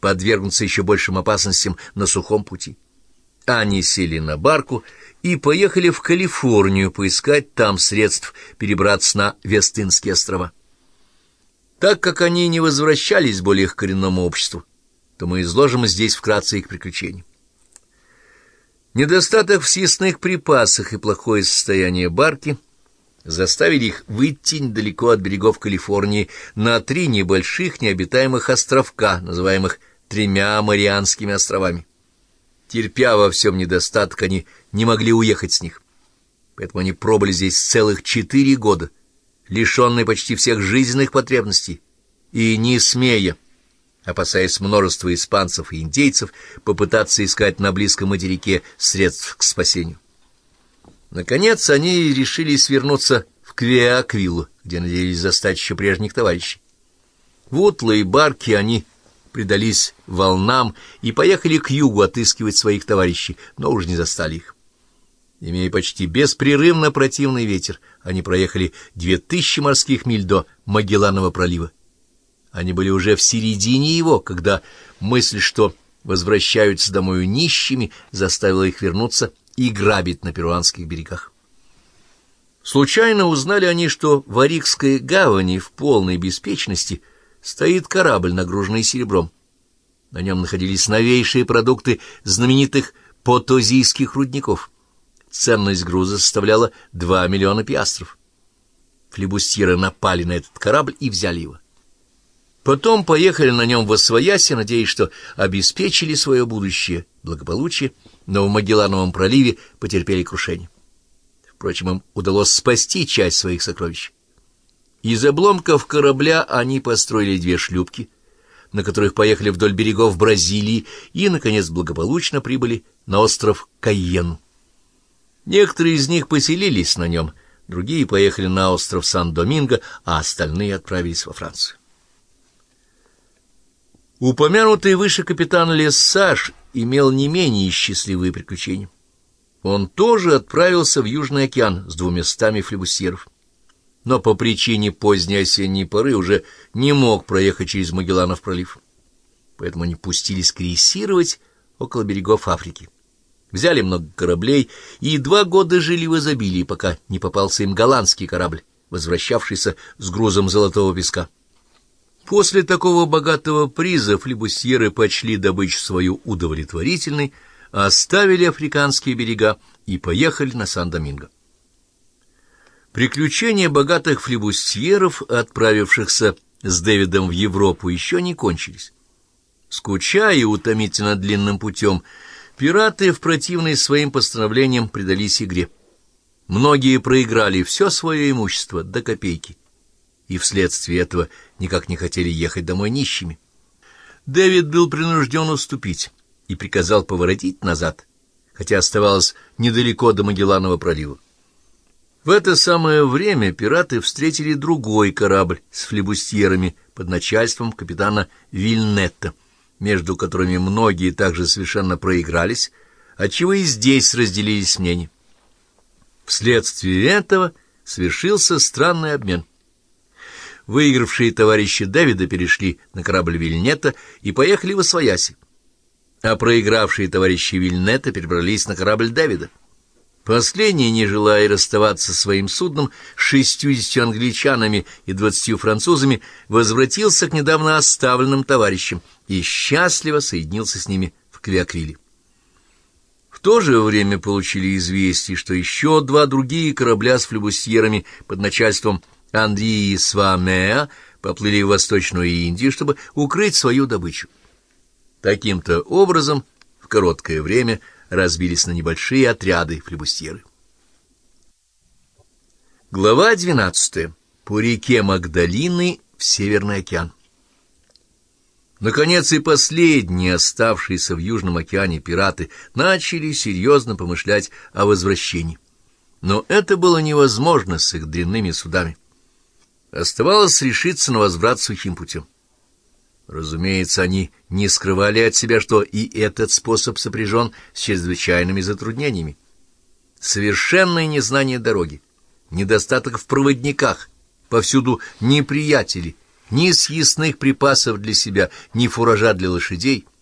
подвергнуться еще большим опасностям на сухом пути. Они сели на барку и поехали в Калифорнию поискать там средств перебраться на Вестынские острова. Так как они не возвращались более к коренному обществу, то мы изложим здесь вкратце их приключения. Недостаток в съестных припасах и плохое состояние барки заставили их выйти недалеко от берегов Калифорнии на три небольших необитаемых островка, называемых тремя Марианскими островами. Терпя во всем недостаток, они не могли уехать с них. Поэтому они пробыли здесь целых четыре года, лишенные почти всех жизненных потребностей, и не смея, опасаясь множества испанцев и индейцев, попытаться искать на близком материке средств к спасению. Наконец они решили свернуться в Квеаквиллу, где надеялись застать еще прежних товарищей. В утлой барке они предались волнам и поехали к югу отыскивать своих товарищей, но уже не застали их. Имея почти беспрерывно противный ветер, они проехали две тысячи морских миль до Магелланова пролива. Они были уже в середине его, когда мысль, что возвращаются домой нищими, заставила их вернуться и грабить на перуанских берегах. Случайно узнали они, что в Арикской гавани в полной беспечности стоит корабль, нагруженный серебром. На нем находились новейшие продукты знаменитых потозийских рудников. Ценность груза составляла 2 миллиона пиастров. Флебустьеры напали на этот корабль и взяли его. Потом поехали на нем в Освояси, надеясь, что обеспечили свое будущее благополучие, но в Магеллановом проливе потерпели крушение. Впрочем, им удалось спасти часть своих сокровищ. Из обломков корабля они построили две шлюпки, на которых поехали вдоль берегов Бразилии и, наконец, благополучно прибыли на остров Кайен. Некоторые из них поселились на нем, другие поехали на остров Сан-Доминго, а остальные отправились во Францию. Упомянутый выше капитан Лессаж имел не менее счастливые приключения. Он тоже отправился в Южный океан с двумястами флебусьеров но по причине поздней осенней поры уже не мог проехать через Магелланов пролив. Поэтому они пустились крейсировать около берегов Африки. Взяли много кораблей и два года жили в изобилии, пока не попался им голландский корабль, возвращавшийся с грузом золотого песка. После такого богатого приза флебусьеры почли добычу свою удовлетворительной, оставили африканские берега и поехали на Сан-Доминго. Приключения богатых флебустьеров, отправившихся с Дэвидом в Европу, еще не кончились. Скучая и утомительно длинным путем, пираты в противной своим постановлениям предались игре. Многие проиграли все свое имущество до копейки, и вследствие этого никак не хотели ехать домой нищими. Дэвид был принужден уступить и приказал поворотить назад, хотя оставалось недалеко до Магелланова пролива. В это самое время пираты встретили другой корабль с флебустьерами под начальством капитана Вильнетта, между которыми многие также совершенно проигрались, отчего и здесь разделились мнения. Вследствие этого совершился странный обмен. Выигравшие товарищи Дэвида перешли на корабль Вильнета и поехали в Освояси, а проигравшие товарищи Вильнета перебрались на корабль Дэвида. Последний, не желая расставаться со своим судном, шестьюдесятью англичанами и двадцатью французами, возвратился к недавно оставленным товарищам и счастливо соединился с ними в Квиаквиле. В то же время получили известие, что еще два другие корабля с флебусьерами под начальством Андрии Свамеа поплыли в Восточную Индию, чтобы укрыть свою добычу. Таким-то образом, в короткое время, разбились на небольшие отряды флебустьеры. Глава 12. По реке Магдалины в Северный океан. Наконец и последние оставшиеся в Южном океане пираты начали серьезно помышлять о возвращении. Но это было невозможно с их длинными судами. Оставалось решиться на возврат сухим путем. Разумеется, они не скрывали от себя, что и этот способ сопряжен с чрезвычайными затруднениями. Совершенное незнание дороги, недостаток в проводниках, повсюду неприятели ни съестных припасов для себя, ни фуража для лошадей —